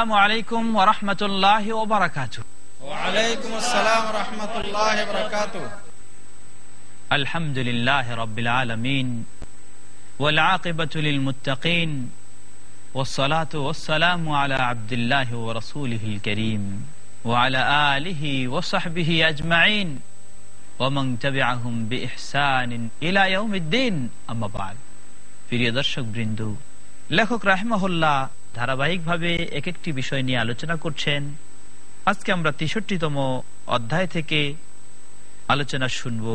আসসালামু আলাইকুম ওয়া রাহমাতুল্লাহি ওয়া বারাকাতুহু ওয়ালাইকুম আসসালাম রহমতুল্লাহ বরকাত আলহামদুলিল্লাহ রাব্বিল আলামিন ওয়াল আকিবাতু লিল মুত্তাকিন والصلاة والسلام على عبد الله ورسوله الكريم وعلى آله وصحبه أجمعين ومن تبعهم بإحسان إلى يوم الدين أما بعد প্রিয় দর্শক বৃন্দ লেখক রাহমাহুল্লাহ ধারাবাহিকভাবে এক একটি বিষয় নিয়ে আলোচনা করছেন। আজকে আমরা তেষট্টিতম অধ্যায় থেকে আলোচনা শুনব।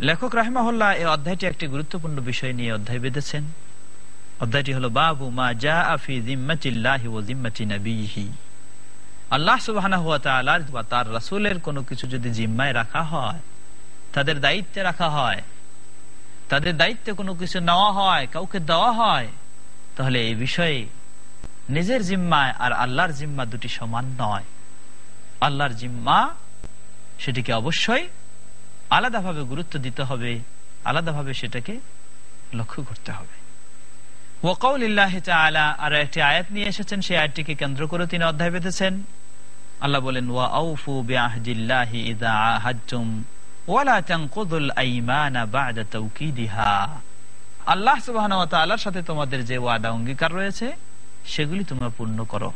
লেখক রাহমাহুল্লাহ এই অধ্যায়টি একটি গুরুত্বপূর্ণ বিষয় নিয়ে অধ্যায় বেঁধেছেন। অধ্যায়টি হলো, বাবু মা জা আফি জিম্মাতিল্লাহি ও জিম্মাতি নবীহি আল্লাহ তাআলার বা তার রাসূলের কোনো কিছু যদি জিম্মায় রাখা হয়, তাদের দায়িত্বে রাখা হয়, তাদের দায়িত্বে কোনো কিছু নেওয়া হয়, কাউকে দেওয়া হয় তাহলে এই বিষয়ে নিজের জিম্মায় আর আল্লাহর জিম্মা দুটি সমান নয়। আল্লাহর জিম্মা সেটিকে অবশ্যই আলাদাভাবে গুরুত্ব দিতে হবে, আলাদাভাবে সেটাকে লক্ষ্য করতে হবে। আর একটি আয়াত নিয়ে এসেছেন, সেই আয়াতটিকে কেন্দ্র করে তিনি অধ্যায় বেঁধেছেন। আল্লাহ বলেন, ওয়া ওয়ালা আইমানা বা'দা আল্লাহ তাআলার সাথে তোমাদের যে ওয়াদা, অঙ্গীকার রয়েছে, সেগুলি তোমরা পূর্ণ করো।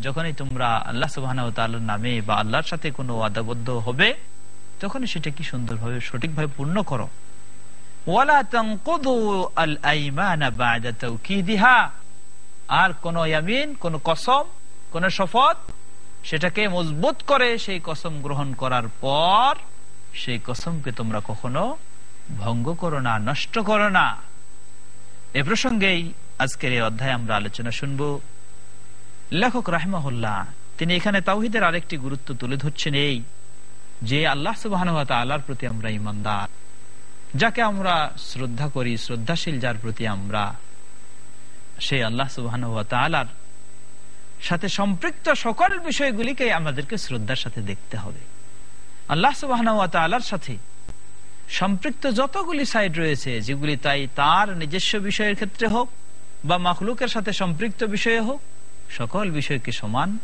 যখনই তোমরা আল্লাহ তাআলার নামে বা আল্লাহর সাথে কোনো ওয়াদাবদ্ধ হবে, তখনই সেটা কি সুন্দরভাবে, সঠিকভাবে পূর্ণ করো। আর কোন কসম, কোন শপথ, সেটাকে মজবুত করে সেই কসম গ্রহণ করার পর সেই কসমকে তোমরা কখনো ভঙ্গ করো না, নষ্ট করো না। এ প্রসঙ্গেই আজকের এই অধ্যায় আমরা আলোচনা শুনব। লেখক রাহমাহুল্লাহ, তিনি এখানে তাওহিদের আরেকটি গুরুত্ব তুলে ধরছেন এই যে আল্লাহ সুবাহ আল্লাহর প্রতি আমরা ইমানদার যাকে আমরা শ্রদ্ধা করি, শ্রদ্ধাশীল যার প্রতি আমরা সেই আল্লাহ সুবাহ সাথে সম্পৃক্ত সকল বিষয়গুলিকে আমাদেরকে শ্রদ্ধার সাথে দেখতে হবে। আল্লাহ সুবাহ তালার সাথে। সম্পৃক্ত যতগুলি সাইড রয়েছে, যেগুলি তাই তার নিজস্ব বিষয়ের ক্ষেত্রে হোক বা মাখলুকের সাথে সম্পৃক্ত বিষয়ে হোক, সকল বিষয়কে সমান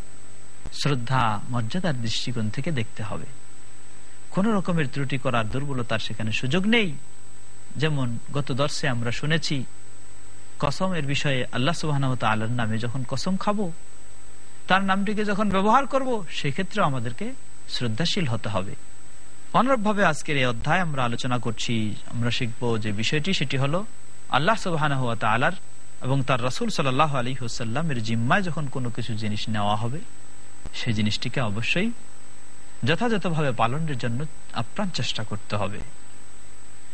শ্রদ্ধা, মর্যাদার দৃষ্টিকোণ থেকে দেখতে হবে। কোন রকমের ত্রুটি করার দুর্বলতার সেখানে সুযোগ নেই। যেমন গত দর্শে আমরা শুনেছি, কসমের বিষয়ে আল্লাহ সুবাহ আল্লাহর নামে যখন কসম খাব, তার নামটিকে যখন ব্যবহার করব সেক্ষেত্রে আমাদেরকে শ্রদ্ধাশীল হতে হবে। অনুরূপভাবে আজকের এই অধ্যায় আমরা আলোচনা করছি, আমরা শিখব যে বিষয়টি, সেটি হলো আল্লাহ সুবাহ আলার এবং তার রসুল সাল্লাহ আলী হুসাল্লামের জিম্মায় যখন কোনো কিছু জিনিস নেওয়া হবে, সেই জিনিসটিকে অবশ্যই যথাযথভাবে পালনের জন্য আপ্রাণ চেষ্টা করতে হবে।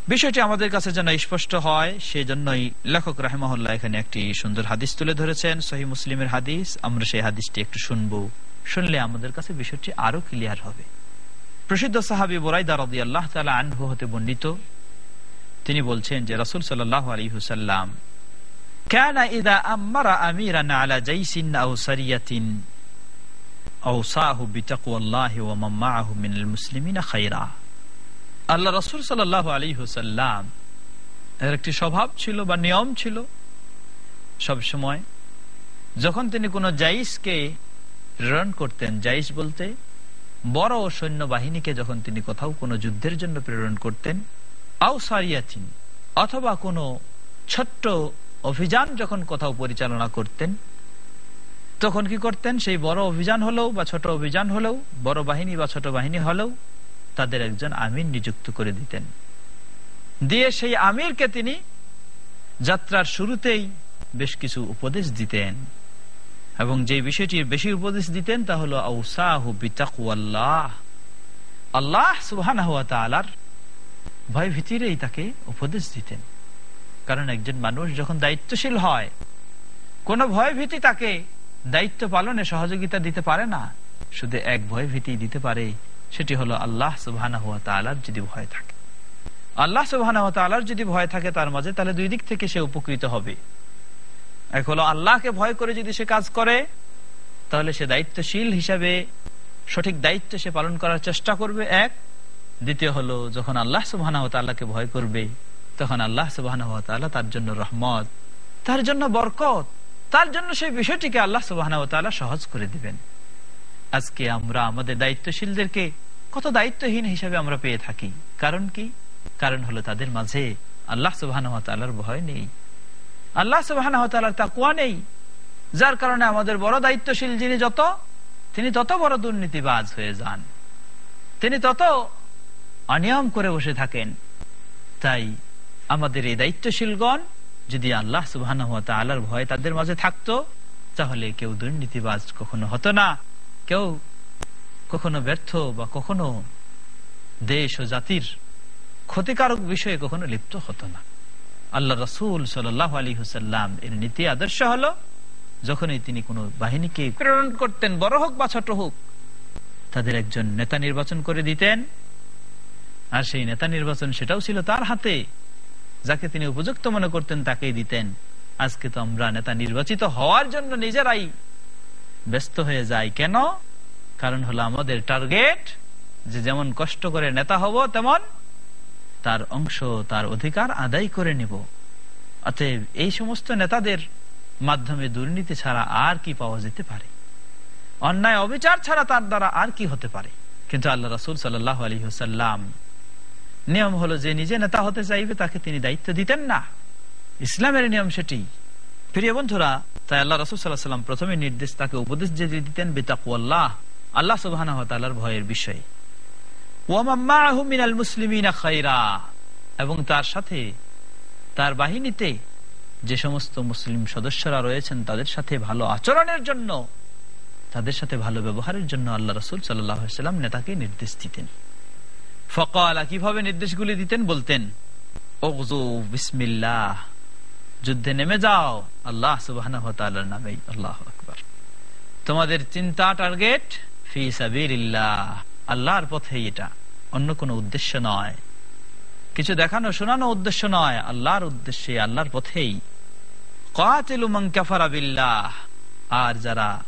বিষয়টি আমাদের কাছে যেন স্পষ্ট হয়, সেজন্যই লেখক রাহেমহল্লা এখানে একটি সুন্দর হাদিস তুলে ধরেছেন সহি মুসলিমের হাদিস। আমরা সেই হাদিসটি একটু শুনব। শুনলে আমাদের কাছে বিষয়টি আরো ক্লিয়ার হবে প্রসিদ্ধ সাহাবি বোরাইদা রদি আল্লাহ তালা আনহু হতে বর্ণিত তিনি বলছেন যে রসুল সাল্লাহ আলী হুসাল্লাম كان إذا أمر أميرا على جيش أو سرية أوصاه بتقوى الله ومن معه من المسلمين خيرا আল্লাহ রসুল সাল্লাহ আলী হুসাল্লাম এর একটি স্বভাব ছিল বা নিয়ম ছিল সব সময় যখন তিনি কোনো জাইসকে প্রেরণ করতেন জাইস বলতে, বড় সৈন্যবাহিনীকে যখন তিনি কোথাও কোনো যুদ্ধের জন্য প্রেরণ করতেন, আও সারিয়াচিন, অথবা কোনো ছোট্ট অভিযান যখন কোথাও পরিচালনা করতেন, তখন কি করতেন? সেই বড় অভিযান হলেও বা ছোট অভিযান হলেও, বড় বাহিনী বা ছোট বাহিনী হলেও তাদের একজন আমির নিযুক্ত করে দিতেন। দিয়ে সেই আমিরকে তিনি যাত্রার শুরুতেই বেশ কিছু উপদেশ দিতেন। এবং যে বিষয়টির বেশি উপদেশ দিতেন তা হলো আল্লাহ সুহান ভয় ভীতিরেই তাকে উপদেশ দিতেন। কারণ একজন মানুষ যখন দায়িত্বশীল হয়, কোনো ভয় ভীতি তাকে দায়িত্ব পালনে সহযোগিতা দিতে পারে না। শুধু এক ভয় ভীতি দিতে পারে, সেটি হলো আল্লাহ সুবাহ যদি ভয় থাকে। আল্লাহ সুবাহ যদি ভয় থাকে তার মাঝে, তাহলে দুই দিক থেকে সে উপকৃত হবে। এক হলো আল্লাহকে ভয় করে যদি সে কাজ করে, তাহলে সে দায়িত্বশীল হিসাবে সঠিক দায়িত্ব সে পালন করার চেষ্টা করবে, এক। দ্বিতীয় হলো, যখন আল্লাহ সুবাহ ভয় করবে, তখন আল্লাহ সুবাহ তার জন্য রহমত, তার জন্য বরকত, তার জন্য সেই বিষয়টিকে আল্লাহ সুবাহ সহজ করে দিবেন। আজকে আমরা আমাদের দায়িত্বশীলদেরকে কত দায়িত্বহীন হিসাবে আমরা পেয়ে থাকি। কারণ কি? কারণ হলো তাদের মাঝে আল্লাহ সুবাহ ভয় নেই। আল্লাহ সুবাহ তাকুয়া নেই। যার কারণে আমাদের বড় দায়িত্বশীল যিনি যত, তিনি তত বড় দুর্নীতিবাজ হয়ে যান। তিনি তত অনিয়ম করে বসে থাকেন। তাই আমাদের এই দায়িত্বশীলগণ যদি আল্লাহ সুবাহ আল্লাহর ভয় তাদের মাঝে থাকতো, তাহলে কেউ দুর্নীতিবাজ কখনো হতো না। কেউ কখনো ব্যর্থ বা কখনো দেশ ও জাতির ক্ষতিকারক বিষয়ে কখনো লিপ্ত হতো না। আল্লাহ রসুল সাল্লাহ আলী হুসাল্লাম এর নীতি আদর্শ হলো, যখনই তিনি কোনো বাহিনীকে প্রেরণ করতেন, বড় হোক বা ছোট হোক, তাদের একজন নেতা নির্বাচন করে দিতেন। আর সেই নেতা নির্বাচন সেটাও ছিল তার হাতে, যাকে তিনি উপযুক্ত মনে করতেন তাকেই দিতেন। আজকে তো আমরা নেতা নির্বাচিত হওয়ার জন্য নিজেরাই ব্যস্ত হয়ে যাই। কেন? কারণ হলো আমাদের টার্গেট যে যেমন কষ্ট করে নেতা হব, তেমন তার অংশ, তার অধিকার আদায় করে নিব। অতএব এই সমস্ত নেতাদের মাধ্যমে দুর্নীতি ছাড়া আর কি পাওয়া যেতে পারে? অন্যায় অবিচার ছাড়া তার দ্বারা আর কি হতে পারে? কিন্তু আল্লাহ রসুল সাল্লাহ আলী হুসাল্লাম নিয়ম হলো, যে নিজে নেতা হতে চাইবে তাকে তিনি দায়িত্ব দিতেন না। ইসলামের নিয়ম সেটি। প্রিয় বন্ধুরা, তাই আল্লাহ রসুল সাল্লাহ সাল্লাম প্রথমে নির্দেশ তাকে উপদেশ যে দিতেন, বেতাকুয়াল্লাহ, আল্লাহ সুবাহ ভয়ের বিষয়ে। এবং তার সাথে, তার বাহিনীতে যে সমস্ত মুসলিম সদস্যরা রয়েছেন, তাদের সাথে ভালো আচরণের জন্য, তাদের সাথে ভালো ব্যবহারের জন্য আল্লাহ রসুল সাল্লাম নেতাকে নির্দেশ দিতেন। ফকালা, কীভাবে নির্দেশগুলি দিতেন? বলতেন যুদ্ধে নেমে যাও, আল্লাহ সুবাহ নামে, আল্লাহ আকবর। তোমাদের চিন্তা টার্গেট, ফি সাবিল্লাহ আল্লাহর পথে এটা, অন্য কোনো উদ্দেশ্য নয়। কিছু দেখানো, শোনানো উদ্দেশ্য নয়, আল্লাহর উদ্দেশ্যে, আল্লাহর পথেই। আর যারা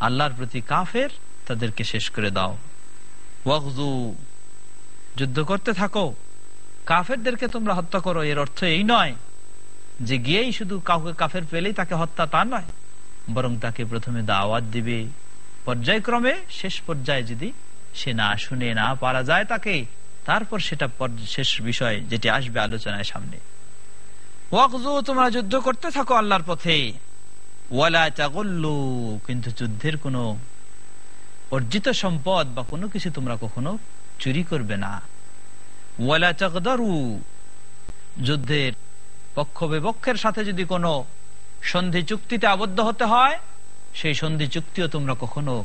আল্লাহর প্রতি কাফের, তাদেরকে শেষ করে দাও। যুদ্ধ করতে থাকো। কাফেরদেরকে তোমরা হত্যা করো, এর অর্থ এই নয় যে গিয়েই শুধু কাউকে কাফের পেলেই তাকে হত্যা, তা নয়। বরং তাকে প্রথমে দাওয়াত দিবে। পর্যায়ক্রমে, শেষ পর্যায়ে যদি সে না শুনে না পারা যায় তাকে, তারপর সেটা শেষ বিষয় যেটি আসবে আলোচনায় সামনে। তোমরা যুদ্ধ করতে থাকো আল্লাহর পথে। কিন্তু যুদ্ধের কোনো অর্জিত সম্পদ বা কোনো কিছু তোমরা কখনো চুরি করবে না। ওয়ালা চাকদারু যুদ্ধের পক্ষ বিপক্ষের সাথে যদি কোনো সন্ধি চুক্তিতে আবদ্ধ হতে হয়, সেই সন্ধি চুক্তিও তোমরা কখনো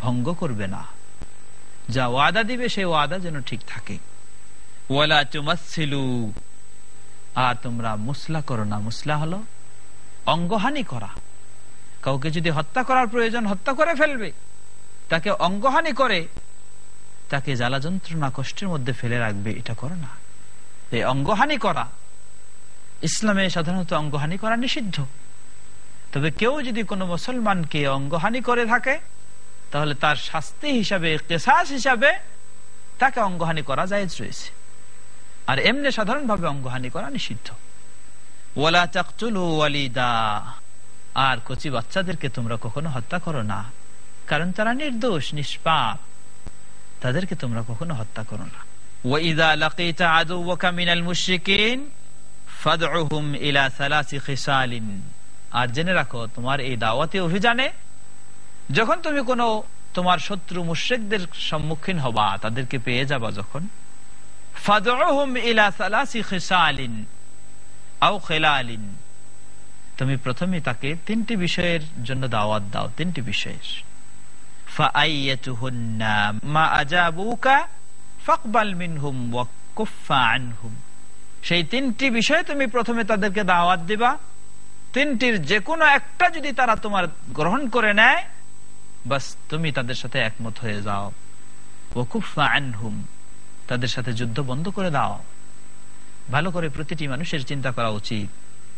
ভঙ্গ করবে না। যা ওয়াদা দিবে, সেই ওয়াদা যেন ঠিক থাকে। ওয়ালা চুমাসিলু আর তোমরা মুসলা করো না। মুসলা হলো অঙ্গহানি করা। কাউকে যদি হত্যা করার প্রয়োজন হত্যা করে ফেলবে, তাকে অঙ্গহানি করে, তাকে জ্বালা যন্ত্রণা কষ্টের মধ্যে ফেলে রাখবে, এটা করো না। এই অঙ্গহানি করা, ইসলামে সাধারণত অঙ্গহানি করা নিষিদ্ধ। তবে কেউ যদি কোনো মুসলমানকে অঙ্গহানি করে থাকে তাহলে তার শাস্তি হিসাবে, কেসাস হিসাবে তাকে অঙ্গহানি করা যায় রয়েছে। আর এমনি সাধারণভাবে অঙ্গহানি করা নিষিদ্ধ। ওয়ালা চাকচুলু ওয়ালিদা। আর কচি বাচ্চাদেরকে তোমরা কখনো হত্যা করো না। কারণ তারা নির্দোষ, নিষ্পাপ। তাদেরকে তোমরা কখনো হত্যা করো না। আর জেনে রাখো, তোমার এই দাওয়াতি অভিযানে যখন তুমি কোনো তোমার শত্রু মুশ্রিকদের সম্মুখীন হবা, তাদেরকে পেয়ে যাবা যখন। তুমি প্রথমে তাকে তিনটি বিষয়ের জন্য দাওয়াত দাও, তিনটি বিষয়ের। সেই তিনটি বিষয়ে তুমি প্রথমে তাদেরকে দাওয়াত দিবা। তিনটির যে কোনো একটা যদি তারা তোমার গ্রহণ করে নেয় বাস তুমি তাদের সাথে একমত হয়ে যাও। ওকুফা আনহুম, তাদের সাথে যুদ্ধ বন্ধ করে দাও। ভালো করে প্রতিটি মানুষের চিন্তা করা উচিত।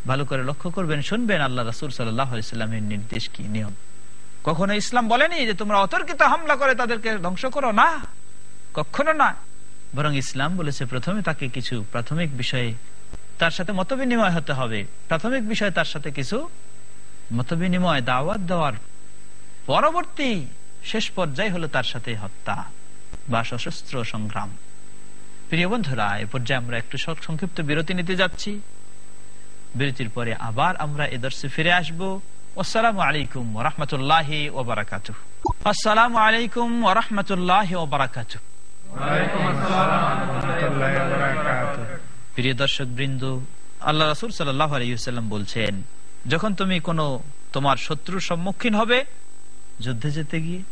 ভালো করে লক্ষ্য করবেন, শুনবেন আল্লাহ রাসুল সাল্লামের নির্দেশ কি, নিয়ম। কখনো ইসলাম বলেনি যে তোমরা অতর্কিত হামলা করে তাদেরকে ধ্বংস করো? না, কখনো না। বরং ইসলাম বলেছে, প্রথমে তাকে কিছু প্রাথমিক বিষয়ে তার সাথে মত বিনিময় হতে হবে। প্রাথমিক বিষয়ে তার সাথে কিছু মত বিনিময় দাওয়াত দেওয়ার পরবর্তী শেষ পর্যায়ে হলো তার সাথে হত্যা বা সশস্ত্র সংগ্রাম। প্রিয় বন্ধুরা, এ পর্যায়ে আমরা একটু সংক্ষিপ্ত বিরতি নিতে যাচ্ছি। বিরতির পরে আবার আমরা এ দর্শে ফিরে আসব। আসসালামু আলাইকুম রহমতুল্লাহ ওবরাকাত আসসালামু আলাইকুম রহমতুল্লাহ ওবরাকাত প্রিয় দর্শক বৃন্দ আল্লাহ রাসুল সাল্লাহ আলাইসাল্লাম বলছেন, যখন তুমি কোনো তোমার শত্রুর সম্মুখীন হবে যুদ্ধে যেতে গিয়ে?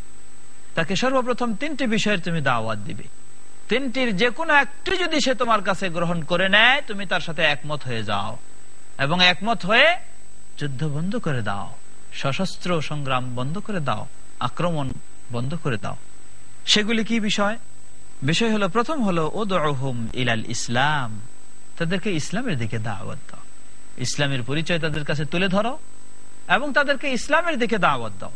তাকে সর্বপ্রথম তিনটি বিষয়ের তুমি দাওয়াত দিবে। তিনটির যে কোনো একটি যদি সে তোমার কাছে গ্রহণ করে নেয়, তুমি তার সাথে একমত হয়ে যাও। এবং একমত হয়ে যুদ্ধ বন্ধ করে দাও, সশস্ত্র সংগ্রাম বন্ধ করে দাও, আক্রমণ বন্ধ করে দাও। সেগুলি কি বিষয়? বিষয় হলো, প্রথম হলো ওদুম ইলাল ইসলাম। তাদেরকে ইসলামের দিকে দাওয়াত দাও। ইসলামের পরিচয় তাদের কাছে তুলে ধরো এবং তাদেরকে ইসলামের দিকে দাওয়াত দাও।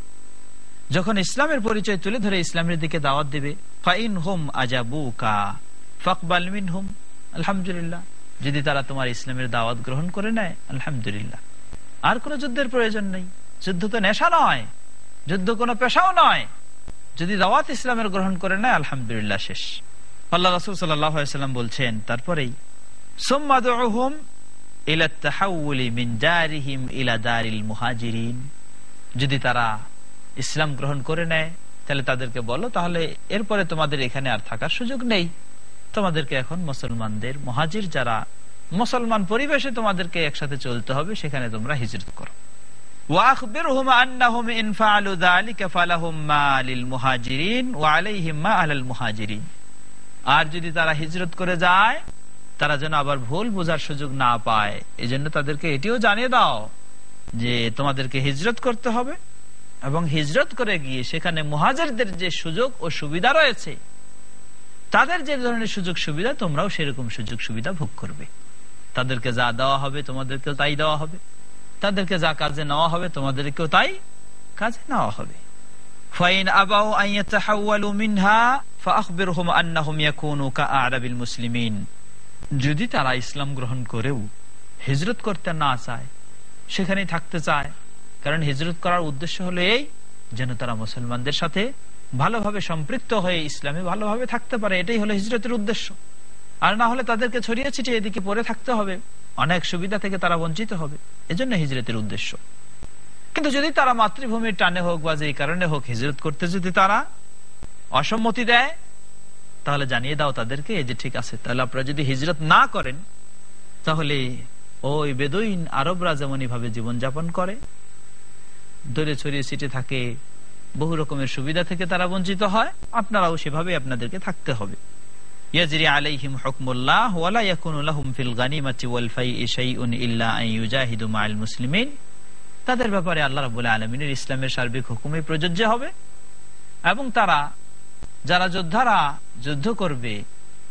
যখন ইসলামের পরিচয় তুলে ধরে ইসলামের দিকে দাওয়াত দিবে ফাইন হোম আজাবু কা ফকবাল মিন হোম আলহামদুলিল্লাহ। যদি তারা তোমার ইসলামের দাওয়াত গ্রহণ করে নেয়, আলহামদুলিল্লাহ। আর কোন যুদ্ধের প্রয়োজন নেই। যুদ্ধ তো নেশা নয়, যুদ্ধ কোনো পেশাও নয়। যদি দাওয়াত ইসলামের গ্রহণ করে নেয়, আলহামদুলিল্লাহ শেষ। আল্লাহ রাসুল সাল্লাম বলছেন, তারপরেই যদি তারা ইসলাম গ্রহণ করে নেয়, তাহলে তাদেরকে বলো, তাহলে এরপরে তোমাদের এখানে আর থাকার সুযোগ নেই। তোমাদেরকে এখন মুসলমানদের মহাজির যারা মুসলমান পরিবেশে তোমাদেরকে একসাথে চলতে হবে, সেখানে তোমরা হিজরত করো। আর যদি তারা হিজরত করে যায়, তারা যেন আবার ভুল বোঝার সুযোগ না পায়। এই জন্য তাদেরকে এটিও জানিয়ে দাও যে তোমাদেরকে হিজরত করতে হবে। এবং হিজরত করে গিয়ে সেখানে মহাজারদের যে সুযোগ ও সুবিধা রয়েছে, তাদের যে ধরনের সুযোগ সুবিধা, তোমরাও সেরকম সুযোগ সুবিধা ভোগ করবে। তাদেরকে যা দেওয়া হবে, তোমাদেরকেও তাই দেওয়া হবে। তাদেরকে যা কাজে নেওয়া হবে, তোমাদেরকেও তাই কাজে নেওয়া হবে। যদি তারা ইসলাম গ্রহণ করেও হিজরত করতে না চায়, সেখানেই থাকতে চায় কারণ হিজরত করার উদ্দেশ্য হলো এই, যেন তারা মুসলমানদের সাথে ভালোভাবে সম্পৃক্ত হয়ে ইসলামে ভালোভাবে থাকতে পারে। এটাই হলো হিজরতের উদ্দেশ্য। আর না হলে তাদেরকে ছড়িয়ে ছিটিয়ে এদিকে পরে থাকতে হবে। অনেক সুবিধা থেকে তারা বঞ্চিত হবে। এজন্য হিজরতের উদ্দেশ্য। কিন্তু যদি তারা মাতৃভূমির টানে হোক বা যে কারণে হোক হিজরত করতে যদি তারা অসম্মতি দেয়, তাহলে জানিয়ে দাও তাদেরকে যে ঠিক আছে। তাহলে আপনারা যদি হিজরত না করেন, তাহলে ওই বেদইন আরবরা যেমন ভাবে জীবনযাপন করে দূরে ছড়িয়ে ছিটে থাকে, বহু রকমের সুবিধা থেকে তারা বঞ্চিত হয়, আপনারাও সেভাবে আপনাদেরকে থাকতে হবে। তাদের ব্যাপারে আল্লাহ রাবুল আলমিনের ইসলামের সার্বিক হুকুমে প্রযোজ্য হবে। এবং তারা, যারা যোদ্ধারা যুদ্ধ করবে,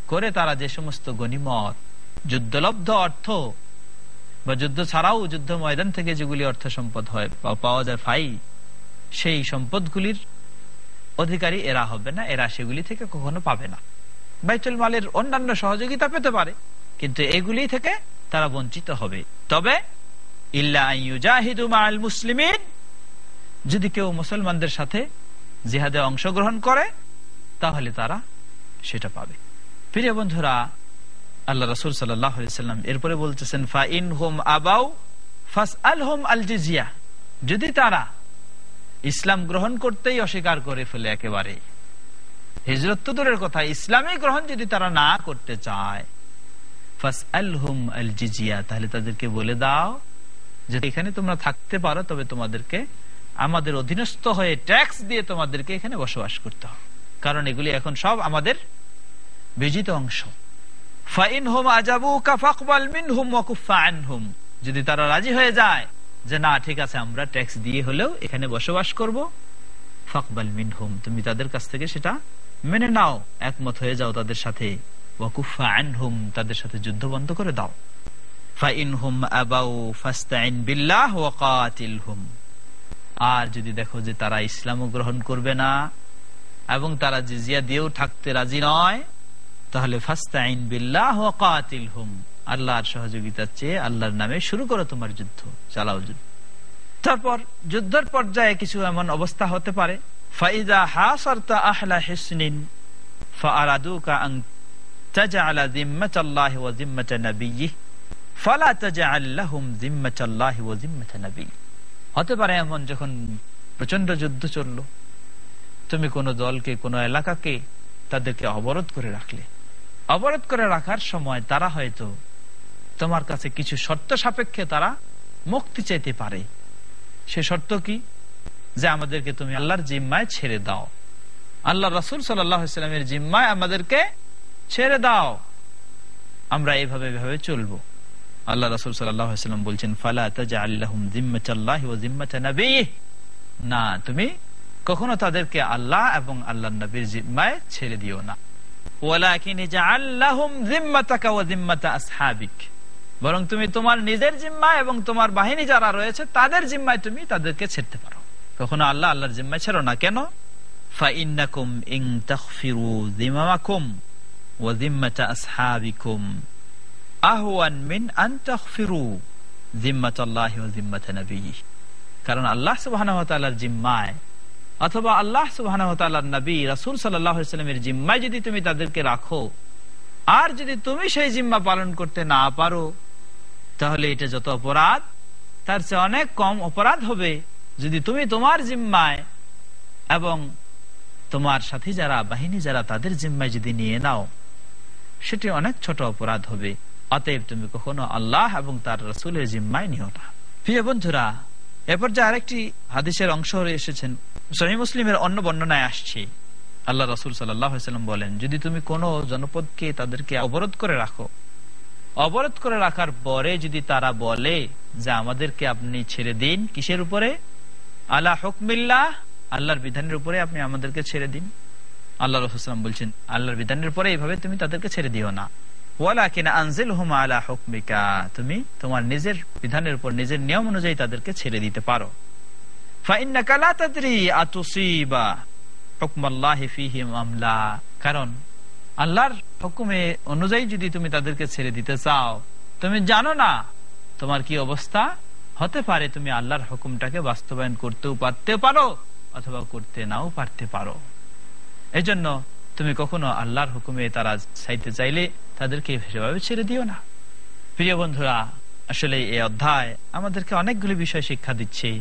করে তারা যে সমস্ত গণিমত, যুদ্ধলব্ধ অর্থ বা যুদ্ধ ছাড়াও যুদ্ধ ময়দান থেকে যেগুলি অর্থ সম্পদ হয় পাওয়া যায় ফাই, সেই সম্পদগুলির অধিকারী এরা হবে না, এরা সেগুলি থেকে কখনো পাবে না। বাইতুল মালের অন্যান্য সহযোগিতা পেতে পারে, কিন্তু এগুলি থেকে তারা বঞ্চিত হবে। তবে মুসলিমিন, যদি কেউ মুসলমানদের সাথে জিহাদে অংশগ্রহণ করে, তাহলে তারা সেটা পাবে। প্রিয় বন্ধুরা আল্লাহ রসুল সাল্লাম এরপরে বলতেছেন ফা ইন হোম আবাউ ফাস আল হোম আল জিজিয়া। যদি তারা ইসলাম গ্রহণ করতেই অস্বীকার করে ফেলে একেবারে। হিজরত তো দূরের কথা, ইসলামী গ্রহণ যদি তারা না করতে চায় ফাস আল হোম আল জিজিয়া, তাহলে তাদেরকে বলে দাও যে, এখানে তোমরা থাকতে পারো, তবে তোমাদেরকে, আমাদের অধীনস্থ হয়ে ট্যাক্স দিয়ে তোমাদেরকে এখানে বসবাস করতে হবে। কারণ এগুলি এখন সব আমাদের বিজিত অংশ। যদি তারা রাজি হয়ে যায় যে না, ঠিক আছে, আমরা ট্যাক্স দিয়ে হলেও এখানে বসবাস করব, ফকবাল মিন হুম তুমি তাদের কাছ থেকে সেটা মেনে নাও, একমত হয়ে যাও তাদের সাথে। তাদের সাথে যুদ্ধ বন্ধ করে দাও। আর যদি দেখো যে তারা ইসলামও গ্রহণ করবে না, এবং তারা জিজিয়া দিয়েও থাকতে রাজি নয় তাহলে ফাস্তাইন বিল্লাহ কাতিল হুম আল্লাহর সহযোগিতা চেয়ে আল্লাহর নামে শুরু করো তোমার যুদ্ধ, চালাও যুদ্ধ। তারপর যুদ্ধের পর্যায়ে কিছু এমন অবস্থা হতে পারে। ফাইদা হাসারতা আহলা হিসনিন তাজআলা ওয়া নাবিয়্যি ফালা তাজআল লাহুম ওয়া নাবিয়্যি হতে পারে এমন যখন প্রচণ্ড যুদ্ধ চলল। তুমি কোনো দলকে, কোনো এলাকাকে তাদেরকে অবরোধ করে রাখলে। অবরোধ করে রাখার সময় তারা হয়তো তোমার কাছে কিছু শর্ত সাপেক্ষে তারা মুক্তি চাইতে পারে। সে শর্ত কি? যে আমাদেরকে তুমি আল্লাহর জিম্মায় ছেড়ে দাও। আল্লাহ রসুল সাল্লামের জিম্মায় আমাদেরকে ছেড়ে দাও। আমরা এইভাবে এভাবে চলবো। আল্লাহ রসুল সাল্লাম বলছেন না, তুমি কখনো তাদেরকে আল্লাহ এবং আল্লাহ নবীর জিম্মায় ছেড়ে দিও না। বরং তুমি তোমার নিজের জিম্মা এবং তোমার বাহিনী যারা রয়েছে, তাদের জিম্মায় তুমি তাদেরকে ছেড়তে পারো। কখনো আল্লাহ আল্লাহর জিম্মায় ছেড়ো না। কেন? কারণ আল্লাহ সুবাহ জিম্মায় অথবা আল্লাহ সুবাহ নবী রাসুল সাল্লামের জিম্মায় যদি তুমি তাদেরকে রাখো, আর যদি তুমি সেই জিম্মা পালন করতে না পারো, তাহলে এটা যত অপরাধ, তার চেয়ে অনেক কম অপরাধ হবে। যদি তুমি তোমার জিম্মায় এবং তোমার সাথে যারা, বাহিনী যারা তাদের জিম্মায় যদি নিয়ে নাও, সেটি অনেক ছোট অপরাধ হবে। অতএব তুমি কখনো আল্লাহ এবং তার রসুলের জিম্মায় নিও না। প্রিয় বন্ধুরা এরপর যে আরেকটি হাদিসের অংশ হয়ে এসেছেন সহি মুসলিমের অন্য বর্ণনায় আসছে। আল্লাহ রসুল সাল্লাম বলেন, যদি তুমি কোন জনপদকে তাদেরকে অবরোধ করে রাখো, অবরোধ করে রাখার পরে যদি তারা বলে যে আমাদেরকে আপনি ছেড়ে দিন, কিসের উপরে? আল্লাহ হকমিল্লাহ, আল্লাহর বিধানের উপরে আপনি আমাদেরকে ছেড়ে দিন। আল্লাহ রসুলাম বলছেন, আল্লাহর বিধানের পরে এইভাবে তুমি তাদেরকে ছেড়ে দিও না। তুমি তোমার নিজের বিধানের উপর নিজের নিয়ম অনুযায়ী তাদেরকে ছেড়ে দিতে পারো। কারণ আল্লাহর হুকুমে অনুযায়ী যদি তুমি তাদেরকে ছেড়ে দিতে চাও, তুমি জানো না তোমার কি অবস্থা? হতে পারে তুমি আল্লাহর হুকুমটাকে বাস্তবায়ন করতেও পারতে পারো অথবা করতে নাও পারতে পারো। এই জন্য তুমি কখনো আল্লাহর হুকুমে তারা চাইতে চাইলে তাদেরকে সেভাবে ছেড়ে দিও না। প্রিয় বন্ধুরা, আসলে এই অধ্যায় আমাদেরকে অনেকগুলি বিষয় শিক্ষা দিচ্ছে।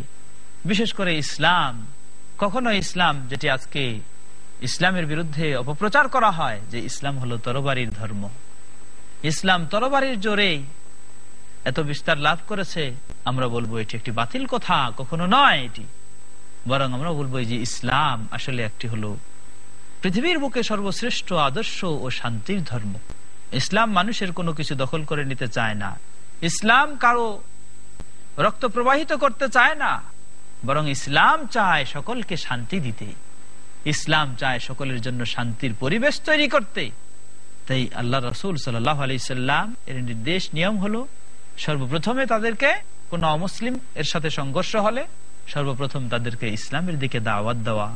বিশেষ করে ইসলাম। কখনো ইসলাম যেটি আজকে ইসলামের বিরুদ্ধে অপপ্রচার করা হয় যে ইসলাম হলো তরবারির ধর্ম। ইসলাম তরবারির জোরে এত বিস্তার লাভ করেছে, আমরা বলব এটি একটি বাতিল কথা, কখনো নয় এটি। বরং আমরা বলব যে ইসলাম আসলে একটি হলো পৃথিবীর বুকে সর্বশ্রেষ্ঠ আদর্শ ও শান্তির ধর্ম। ইসলাম মানুষের কোনো কিছু দখল করে নিতে চায় না। ইসলাম কারও রক্ত প্রবাহিত করতে চায় না, বরং ইসলাম চায় সকলকে শান্তি দিতে। ইসলাম চায় সকলের জন্য শান্তির পরিবেশ তৈরি করতে। তাই আল্লাহ রসুল সাল্লাহ আলি সাল্লাম এর নির্দেশ, নিয়ম হলো, সর্বপ্রথমে তাদেরকে কোন অমুসলিম এর সাথে সংঘর্ষ হলে সর্বপ্রথম তাদেরকে ইসলামের দিকে দাওয়াত দেওয়া।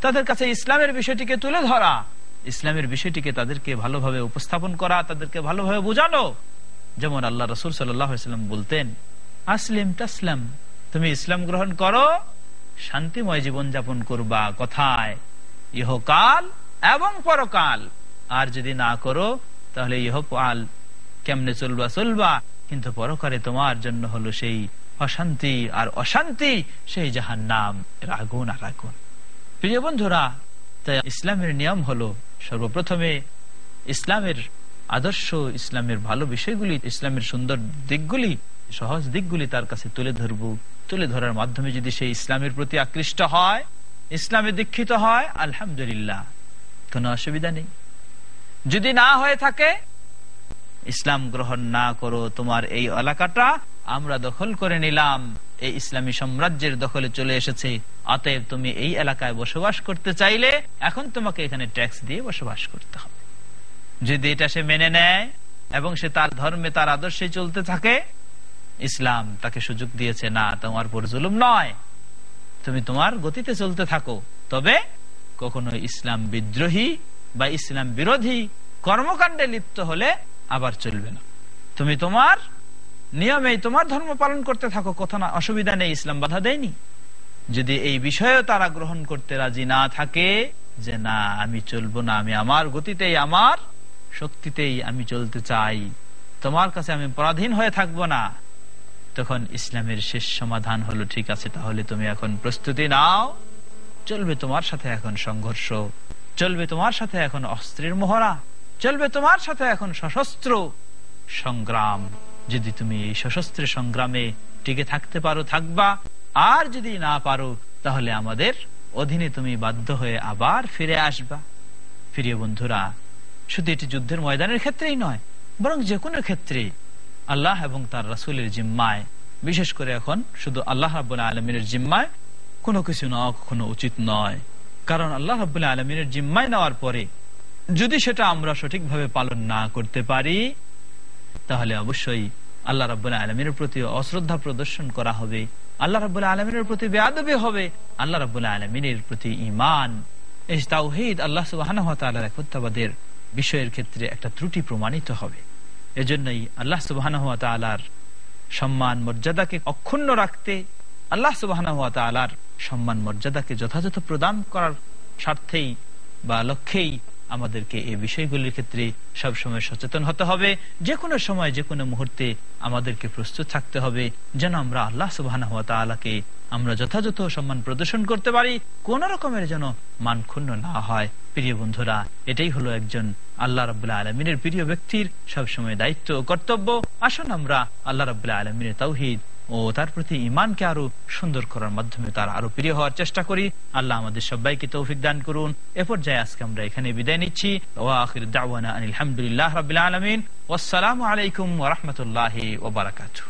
তাদের কাছে ইসলামের বিষয়টিকে তুলে ধরা, ইসলামের বিষয়টিকে তাদেরকে ভালোভাবে উপস্থাপন করা, তাদেরকে ভালোভাবে বোঝানো। যেমন আল্লাহ রসুল সাল্লাম বলতেন, আসলিম তাসলাম, তুমি ইসলাম গ্রহণ করো, শান্তিময় জীবন যাপন করবা কথায়। ইহকাল এবং পরকাল। আর যদি না করো, তাহলে ইহকাল কেমনে চলবা চলবা। কিন্তু পরকালে তোমার জন্য হলো সেই অশান্তি, আর অশান্তি সেই যাহার নাম আগুন আর আগুন। প্রিয় বন্ধুরা তাই ইসলামের নিয়ম হলো সর্বপ্রথমে ইসলামের আদর্শ, ইসলামের ভালো বিষয়গুলি, ইসলামের সুন্দর দিকগুলি, সহজ দিকগুলি তার কাছে তুলে ধরবো। তুলে ধরার মাধ্যমে যদি সে ইসলামের প্রতি আকৃষ্ট হয়, ইসলামে দীক্ষিত হয়, আলহামদুলিল্লাহ, কোনো অসুবিধা নেই। যদি না হয়ে থাকে, ইসলাম গ্রহণ না করো, তোমার এই এলাকাটা আমরা দখল করে নিলাম। এই ইসলামী সাম্রাজ্যের দখলে চলে এসেছে। অতএব তুমি এই এলাকায় বসবাস করতে চাইলে এখন তোমাকে এখানে ট্যাক্স দিয়ে বসবাস করতে হবে। যদি এটা সে মেনে নেয় এবং সে তার ধর্মে, তার আদর্শে চলতে থাকে, ইসলাম তাকে সুযোগ দিয়েছে, না, তোমার পর জুলুম নয়। তুমি তোমার গতিতে চলতে থাকো। তবে কখনো ইসলাম বিদ্রোহী বা ইসলাম বিরোধী কর্মকাণ্ডে লিপ্ত হলে আবার চলবে না। তুমি তোমার নিয়মে তোমার ধর্ম পালন করতে থাকো কোথা না, অসুবিধা নেই, ইসলাম বাধা দেয়নি। যদি এই বিষয়েও তারা গ্রহণ করতে রাজি না থাকে, যে না, আমি চলবো না, আমি আমার গতিতেই, আমার শক্তিতেই আমি চলতে চাই, তোমার কাছে আমি পরাধীন হয়ে থাকব না, তখন ইসলামের শেষ সমাধান হলো, ঠিক আছে, তাহলে তুমি এখন প্রস্তুতি নাও, চলবে তোমার সাথে এখন সংঘর্ষ, চলবে তোমার সাথে এখন অস্ত্রের মোহরা, চলবে তোমার সাথে এখন সশস্ত্র সংগ্রাম। যদি তুমি এই সশস্ত্র সংগ্রামে টিকে থাকতে পারো, থাকবা। আর যদি না পারো, তাহলে আমাদের অধীনে তুমি বাধ্য হয়ে আবার ফিরে আসবা। প্রিয় বন্ধুরা, শুধু এটি যুদ্ধের ময়দানের ক্ষেত্রেই নয়, বরং যে কোনো ক্ষেত্রে আল্লাহ এবং তার রাসুলের জিম্মায়, বিশেষ করে এখন শুধু আল্লাহ রাবুল্লাহ আলমিনের জিম্মায়, কোনো কিছু নেওয়া কখনো উচিত নয়। কারণ আল্লাহ রাবুল্লাহ আলমিনের জিম্মায় নেওয়ার পরে, যদি সেটা আমরা সঠিকভাবে পালন না করতে পারি, তাহলে অবশ্যই আল্লাহ রাবুল্লাহ আলমিনের প্রতি অশ্রদ্ধা প্রদর্শন করা হবে। আল্লাহ রাবুল্লাহ আলমিনের প্রতি বেআবি হবে। আল্লাহ রাবুল্লাহ আলমিনের প্রতি ইমান আল্লাহ সুবাহানহতালার বিষয়ের ক্ষেত্রে একটা ত্রুটি প্রমাণিত হবে। এজন্যই আল্লাহ সুবাহানহতালার সম্মান মর্যাদাকে অক্ষুণ্ণ রাখতে, আল্লাহ সুবাহানহতালার সম্মান মর্যাদাকে যথাযথ প্রদান করার স্বার্থেই বা লক্ষ্যেই আমাদেরকে এই বিষয়গুলির ক্ষেত্রে সবসময় সচেতন হতে হবে। যে কোনো সময় যে কোনো মুহূর্তে আমাদেরকে প্রস্তুত থাকতে হবে। যেন আমরা আল্লাহ সুবাহ আমরা যথাযথ সম্মান প্রদর্শন করতে পারি, কোন রকমের যেন মানক্ষুণ্ণ না হয়। প্রিয় বন্ধুরা, এটাই হলো একজন আল্লাহ রবাহ আলমিনের প্রিয় ব্যক্তির সবসময় দায়িত্ব ও কর্তব্য। আসুন আমরা আল্লাহ রবাহ আলমিনের তৌহিদ ও তার প্রতি ইমানকে আরও সুন্দর করার মাধ্যমে তার আরও প্রিয় হওয়ার চেষ্টা করি। আল্লাহ আমাদের সবাইকে তৌফিক দান করুন। এ পর্যায়ে আজকে আমরা এখানে বিদায় নিচ্ছি। আলহামদুলিল্লাহ রবিলাম আলমিন। আসসালামু আলাইকুম ওরহমতুল্লাহ ওবরাকাতু